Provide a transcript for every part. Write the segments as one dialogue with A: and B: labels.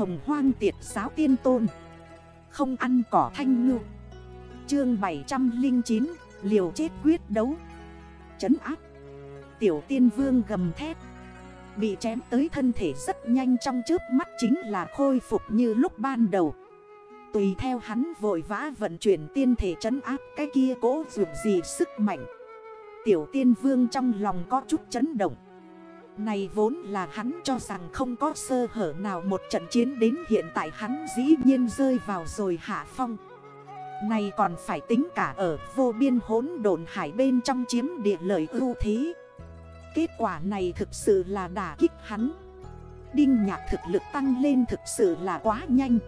A: hồng hoang tiệt giáo tiên tôn. Không ăn cỏ thanh ngư. Chương 709 Liều chết quyết đấu. Chấn áp. Tiểu tiên vương gầm thét. Bị chém tới thân thể rất nhanh trong trước mắt chính là khôi phục như lúc ban đầu. Tùy theo hắn vội vã vận chuyển tiên thể chấn áp, cái kia cố dù gì sức mạnh. Tiểu tiên vương trong lòng có chút chấn động. Này vốn là hắn cho rằng không có sơ hở nào một trận chiến đến hiện tại hắn dĩ nhiên rơi vào rồi hạ phong. Này còn phải tính cả ở vô biên hốn đồn hải bên trong chiếm địa lợi ưu thế. Kết quả này thực sự là đả kích hắn. Đinh nhạc thực lực tăng lên thực sự là quá nhanh.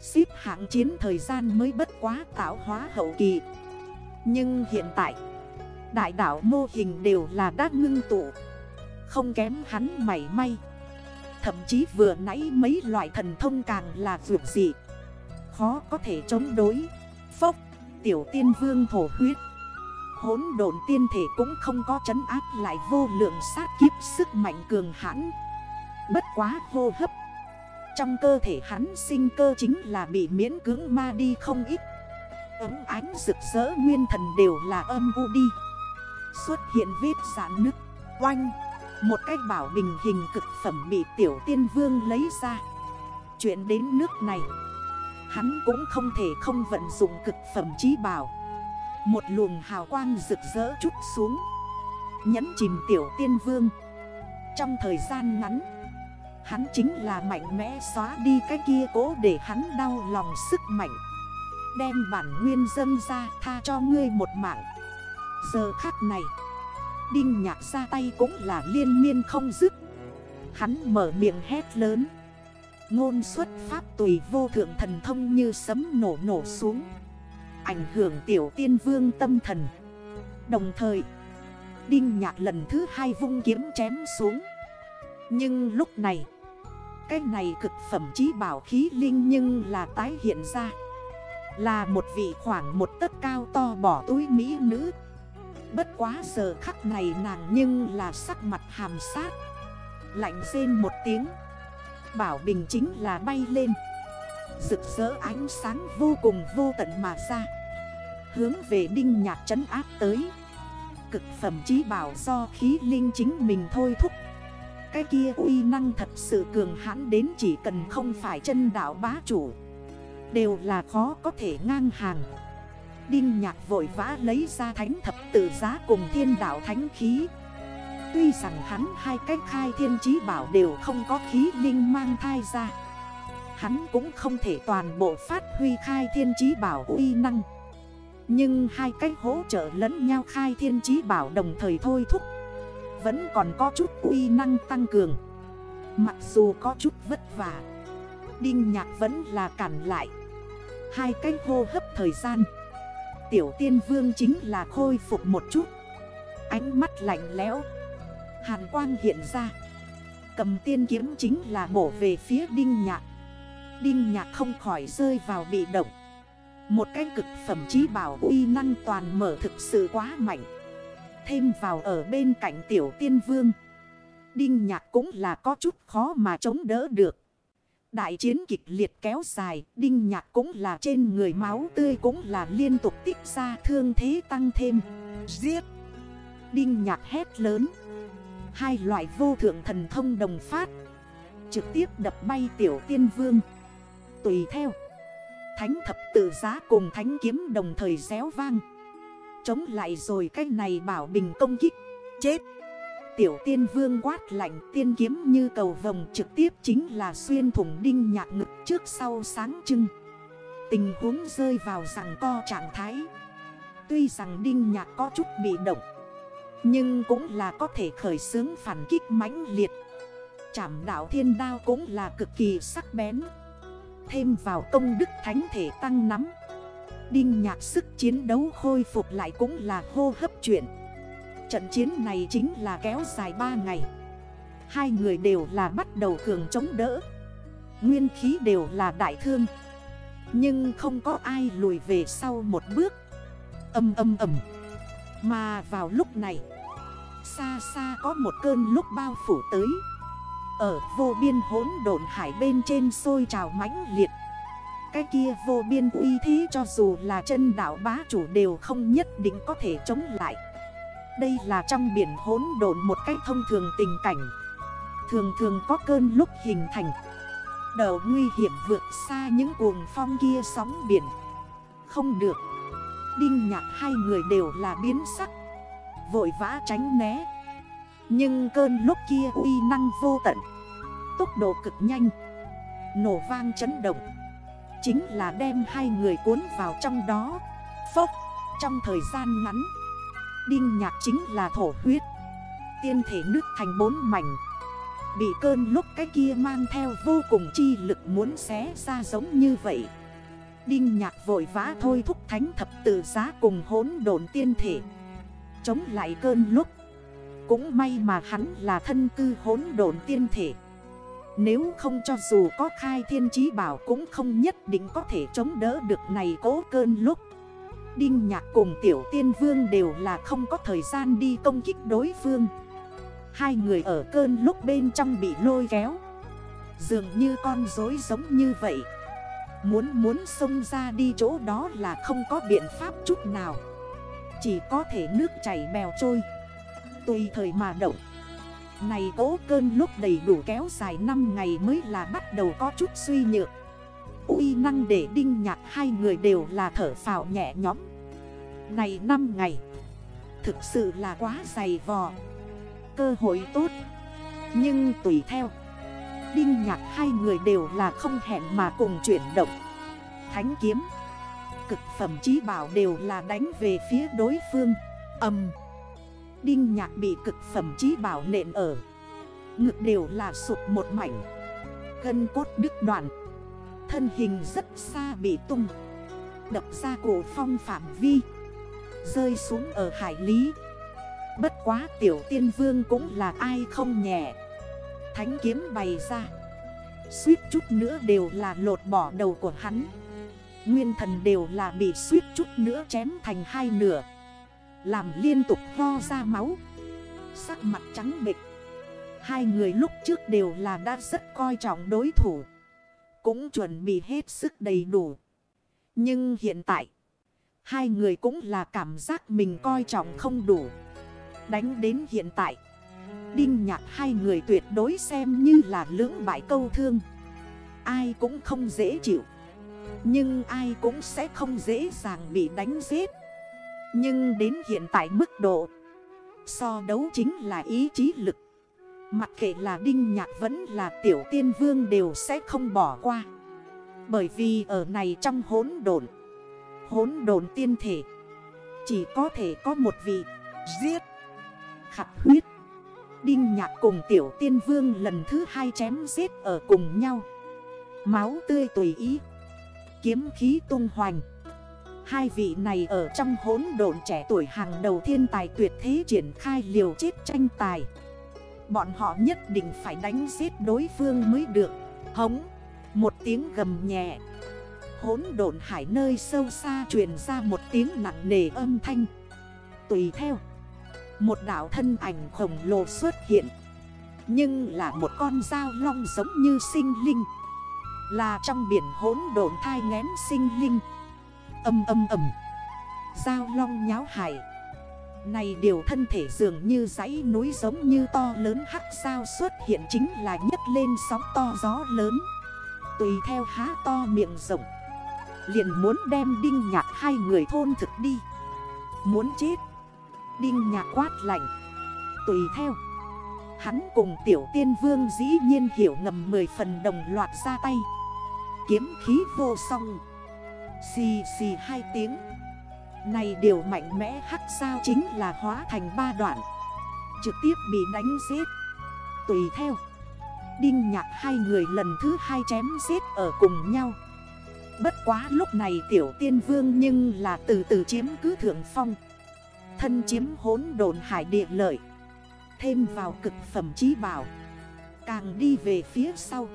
A: Xếp hạng chiến thời gian mới bất quá tạo hóa hậu kỳ. Nhưng hiện tại, Đại đảo mô hình đều là đã ngưng tụ. Không kém hắn mảy may. Thậm chí vừa nãy mấy loại thần thông càng là vượt dị. Khó có thể chống đối. Phốc, Tiểu tiên vương thổ huyết. Hốn độn tiên thể cũng không có chấn áp lại vô lượng sát kiếp sức mạnh cường hãn. Bất quá hô hấp. Trong cơ thể hắn sinh cơ chính là bị miễn cưỡng ma đi không ít. Ấm ánh rực rỡ nguyên thần đều là âm u đi. Xuất hiện vết giãn nứt. Oanh! Một cái bảo bình hình cực phẩm bị tiểu tiên vương lấy ra. Chuyện đến nước này, Hắn cũng không thể không vận dụng cực phẩm trí bảo. Một luồng hào quang rực rỡ chút xuống Nhấn chìm tiểu tiên vương. Trong thời gian ngắn, Hắn chính là mạnh mẽ xóa đi cái kia cố để hắn đau lòng sức mạnh. Đem bản nguyên dân ra tha cho ngươi một mạng. Giờ khắc này Đinh nhạc ra tay cũng là liên miên không dứt. Hắn mở miệng hét lớn. Ngôn xuất pháp tùy vô thượng thần thông như sấm nổ nổ xuống. Ảnh hưởng tiểu tiên vương tâm thần. Đồng thời, Đinh nhạc lần thứ hai vung kiếm chém xuống. Nhưng lúc này, Cái này cực phẩm chí bảo khí linh nhưng là tái hiện ra. Là một vị khoảng một tấc cao to bỏ túi mỹ nữ. Bất quá giờ khắc này nàng nhưng là sắc mặt hàm sát. Lạnh rên một tiếng. Bảo bình chính là bay lên. Rực rỡ ánh sáng vô cùng vô tận mà ra. Hướng về đinh nhạc trấn áp tới. Cực phẩm chí bảo do khí linh chính mình thôi thúc. Cái kia uy năng thật sự cường hãn đến chỉ cần không phải chân đảo bá chủ. Đều là khó có thể ngang hàng. Đinh nhạc vội vã lấy ra thánh thập tự giá cùng thiên đảo thánh khí. Tuy rằng hắn hai cách khai thiên chí bảo đều không có khí linh mang thai ra, Hắn cũng không thể toàn bộ phát huy khai thiên chí bảo uy năng. Nhưng hai cách hỗ trợ lẫn nhau khai thiên chí bảo đồng thời thôi thúc, Vẫn còn có chút uy năng tăng cường. Mặc dù có chút vất vả, Đinh nhạc vẫn là cản lại. Hai cách hô hấp thời gian Tiểu tiên vương chính là khôi phục một chút. Ánh mắt lạnh lẽo. Hàn quang hiện ra. Cầm tiên kiếm chính là bổ về phía đinh nhạc. Đinh nhạc không khỏi rơi vào bị động. Một cái cực phẩm chí bảo uy năng toàn mở thực sự quá mạnh. Thêm vào ở bên cạnh tiểu tiên vương. Đinh nhạc cũng là có chút khó mà chống đỡ được. Đại chiến kịch liệt kéo dài, đinh nhạc cũng là trên người máu tươi cũng là liên tục tích ra thương thế tăng thêm. Giết! Đinh nhạc hét lớn. Hai loại vô thượng thần thông đồng phát. Trực tiếp đập bay tiểu tiên vương. Tùy theo. Thánh thập tự giá cùng thánh kiếm đồng thời xéo vang. Chống lại rồi cái này bảo bình công kích. Chết! Tiểu tiên vương quát lạnh, tiên kiếm như cầu vòng trực tiếp chính là xuyên thủng đinh nhạc ngực trước sau sáng trưng. Tình huống rơi vào rằng co trạng thái. Tuy rằng đinh nhạc có chút bị động. Nhưng cũng là có thể khởi xướng phản kích mãnh liệt. Chảm đảo thiên đao cũng là cực kỳ sắc bén. Thêm vào công đức thánh thể tăng nắm. Đinh nhạc sức chiến đấu khôi phục lại cũng là hô hấp chuyện. Trận chiến này chính là kéo dài 3 ngày. Hai người đều là bắt đầu cường chống đỡ. Nguyên khí đều là đại thương. Nhưng không có ai lùi về sau một bước. Âm âm ầm Mà vào lúc này, Xa xa có một cơn lúc bao phủ tới. Ở vô biên hốn độn hải bên trên sôi trào mãnh liệt. Cái kia vô biên uy thế cho dù là chân đảo bá chủ đều không nhất định có thể chống lại. Đây là trong biển hốn độn một cách thông thường tình cảnh. Thường thường có cơn lúc hình thành. Đầu nguy hiểm vượt xa những cuồng phong kia sóng biển. Không được. Đinh nhạc hai người đều là biến sắc. Vội vã tránh né. Nhưng cơn lúc kia uy năng vô tận. Tốc độ cực nhanh. Nổ vang chấn động. Chính là đem hai người cuốn vào trong đó. Phốc. Trong thời gian ngắn Đinh nhạc chính là thổ huyết. Tiên thể nước thành bốn mảnh. Bị cơn lúc cái kia mang theo vô cùng chi lực muốn xé ra giống như vậy. Đinh nhạc vội vã thôi thúc thánh thập tự giá cùng hốn đồn tiên thể. Chống lại cơn lúc. Cũng may mà hắn là thân cư hốn đồn tiên thể. Nếu không cho dù có khai thiên chí bảo cũng không nhất định có thể chống đỡ được này cố cơn lúc. Đinh nhạc cùng tiểu tiên vương đều là không có thời gian đi công kích đối phương. Hai người ở cơn lúc bên trong bị lôi kéo. Dường như con dối giống như vậy. Muốn muốn xông ra đi chỗ đó là không có biện pháp chút nào. Chỉ có thể nước chảy bèo trôi. Tùy thời mà động. Này cố cơn lúc đầy đủ kéo dài 5 ngày mới là bắt đầu có chút suy nhược uy năng để đinh nhạc hai người đều là thở phào nhẹ nhõm. Này 5 ngày, Thực sự là quá dày vò. Cơ hội tốt. Nhưng tùy theo, Đinh nhạc hai người đều là không hẹn mà cùng chuyển động. Thánh kiếm, Cực phẩm trí bảo đều là đánh về phía đối phương. Âm, Đinh nhạc bị cực phẩm trí bảo nện ở. Ngực đều là sụp một mảnh. Gân cốt đứt đoạn. Thân hình rất xa bị tung, Đập ra cổ phong phạm vi, Rơi xuống ở hải lý. Bất quá tiểu tiên vương cũng là ai không nhẹ. Thánh kiếm bày ra, Suýt chút nữa đều là lột bỏ đầu của hắn. Nguyên thần đều là bị suýt chút nữa chém thành hai nửa, Làm liên tục ho ra máu, Sắc mặt trắng bịch Hai người lúc trước đều là đã rất coi trọng đối thủ. Cũng chuẩn bị hết sức đầy đủ. Nhưng hiện tại, Hai người cũng là cảm giác mình coi trọng không đủ. Đánh đến hiện tại, Đinh nhạc hai người tuyệt đối xem như là lưỡng bại câu thương. Ai cũng không dễ chịu, Nhưng ai cũng sẽ không dễ dàng bị đánh giết. Nhưng đến hiện tại mức độ, So đấu chính là ý chí lực. Mặc kệ là Đinh Nhạc vẫn là Tiểu Tiên Vương đều sẽ không bỏ qua. Bởi vì ở này trong hốn đồn Hốn đồn tiên thể, Chỉ có thể có một vị, Giết Khặt huyết. Đinh nhạc cùng tiểu tiên vương lần thứ hai chém giết ở cùng nhau. Máu tươi tùy ý, Kiếm khí tung hoành. Hai vị này ở trong hốn độn trẻ tuổi hàng đầu thiên tài tuyệt thế triển khai liều chết tranh tài. Bọn họ nhất định phải đánh giết đối phương mới được. Hống, Một tiếng gầm nhẹ. Hốn độn hải nơi sâu xa truyền ra một tiếng nặng nề âm thanh. Tùy theo, một đảo thân ảnh khổng lồ xuất hiện. Nhưng là một con dao long giống như sinh linh. Là trong biển hốn độn thai ngén sinh linh. Âm âm âm. Dao long nháo hải. Này điều thân thể dường như dãy núi giống như to lớn hắc sao xuất hiện chính là nhấc lên sóng to gió lớn. Tùy theo há to miệng rộng, Liền muốn đem đinh nhạc hai người thôn thực đi. Muốn chết, Đinh nhạc quát lạnh. Tùy theo, Hắn cùng tiểu tiên vương dĩ nhiên hiểu ngầm 10 phần đồng loạt ra tay. Kiếm khí vô song. Xì xì hai tiếng. Này điều mạnh mẽ hắc sao chính là hóa thành ba đoạn. Trực tiếp bị đánh giết. Tùy theo. Đinh nhạc hai người lần thứ hai chém giết ở cùng nhau. Bất quá lúc này tiểu tiên vương nhưng là từ từ chiếm cứ thượng phong. Thân chiếm hốn đồn hải địa lợi. Thêm vào cực phẩm trí bảo. Càng đi về phía sau.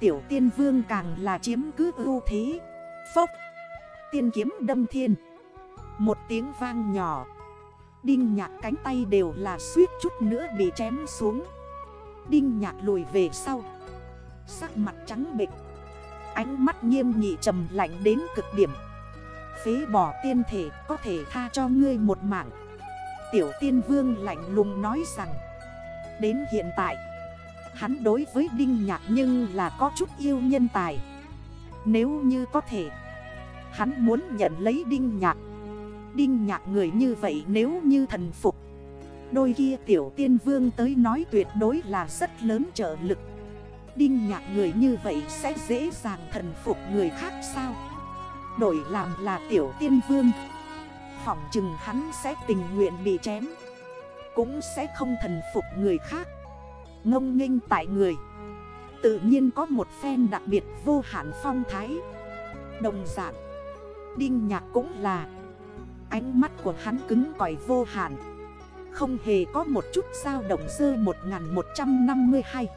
A: Tiểu tiên vương càng là chiếm cứ ưu thế. Phốc. Tiên kiếm đâm thiên. Một tiếng vang nhỏ. Đinh nhạc cánh tay đều là suýt chút nữa bị chém xuống. Đinh nhạc lùi về sau. Sắc mặt trắng bệch. Ánh mắt nghiêm nghị trầm lạnh đến cực điểm. Phế bỏ tiên thể có thể tha cho ngươi một mạng. Tiểu tiên vương lạnh lùng nói rằng, Đến hiện tại, Hắn đối với Đinh Nhạc nhưng là có chút yêu nhân tài. Nếu như có thể, Hắn muốn nhận lấy Đinh Nhạc. Đinh Nhạc người như vậy nếu như thần phục. Đôi kia tiểu tiên vương tới nói tuyệt đối là rất lớn trợ lực. Đinh Nhạc người như vậy sẽ dễ dàng thần phục người khác sao? Đổi làm là tiểu tiên vương. Phỏng chừng hắn sẽ tình nguyện bị chém. Cũng sẽ không thần phục người khác. Ngông nghênh tại người. Tự nhiên có một phen đặc biệt vô hạn phong thái. Đồng dạng, Đinh nhạc cũng là Ánh mắt của hắn cứng cỏi vô hạn. Không hề có một chút dao động dơ 1152